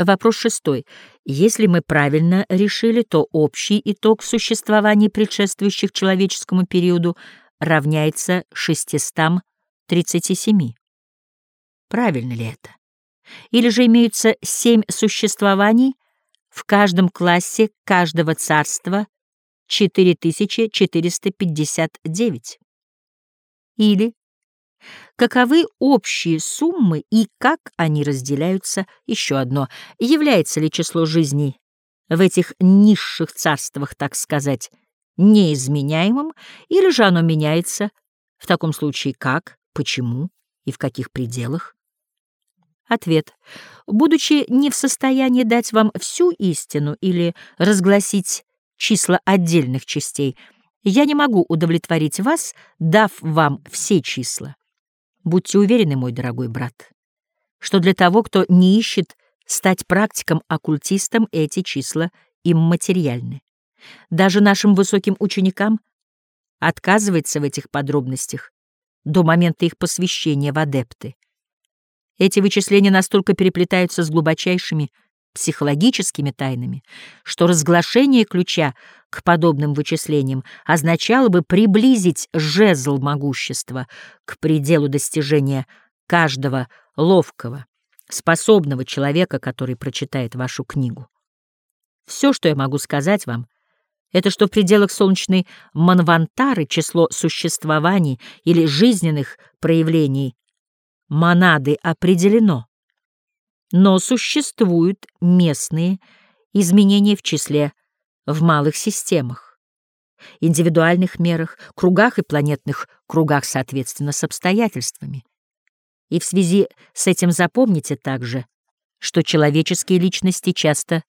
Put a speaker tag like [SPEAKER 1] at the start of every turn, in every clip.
[SPEAKER 1] Вопрос шестой. Если мы правильно решили, то общий итог существования предшествующих человеческому периоду равняется 637. Правильно ли это? Или же имеются семь существований, в каждом классе каждого царства 4459? Или Каковы общие суммы и как они разделяются? Еще одно. Является ли число жизней в этих низших царствах, так сказать, неизменяемым, или же оно меняется? В таком случае как, почему и в каких пределах? Ответ. Будучи не в состоянии дать вам всю истину или разгласить числа отдельных частей, я не могу удовлетворить вас, дав вам все числа. Будьте уверены, мой дорогой брат, что для того, кто не ищет стать практиком-оккультистом, эти числа им материальны. Даже нашим высоким ученикам отказывается в этих подробностях до момента их посвящения в адепты. Эти вычисления настолько переплетаются с глубочайшими психологическими тайнами, что разглашение ключа к подобным вычислениям означало бы приблизить жезл могущества к пределу достижения каждого ловкого, способного человека, который прочитает вашу книгу. Все, что я могу сказать вам, это что в пределах солнечной Манвантары число существований или жизненных проявлений монады определено но существуют местные изменения в числе в малых системах, индивидуальных мерах, кругах и планетных кругах соответственно с обстоятельствами. И в связи с этим запомните также, что человеческие личности часто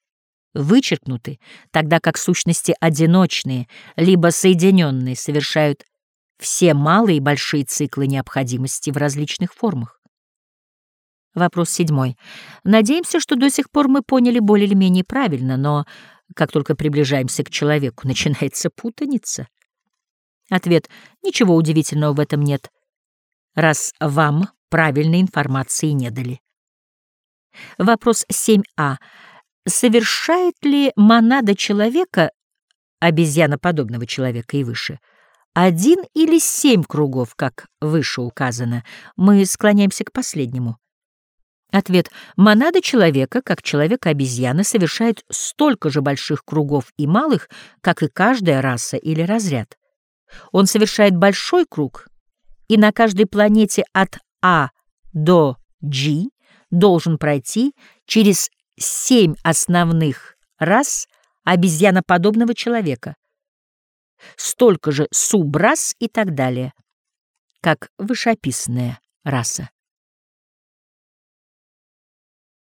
[SPEAKER 1] вычеркнуты, тогда как сущности одиночные, либо соединенные совершают все малые и большие циклы необходимости в различных формах. Вопрос седьмой. Надеемся, что до сих пор мы поняли более или менее правильно, но как только приближаемся к человеку, начинается путаница. Ответ. Ничего удивительного в этом нет, раз вам правильной информации не дали. Вопрос 7а. Совершает ли монада человека, обезьяноподобного человека и выше, один или семь кругов, как выше указано? Мы склоняемся к последнему. Ответ. Монада человека, как человека-обезьяны, совершает столько же больших кругов и малых, как и каждая раса или разряд. Он совершает большой круг, и на каждой планете от А до G должен пройти через семь основных рас обезьяноподобного человека, столько же субрас и так далее, как вышеописанная раса.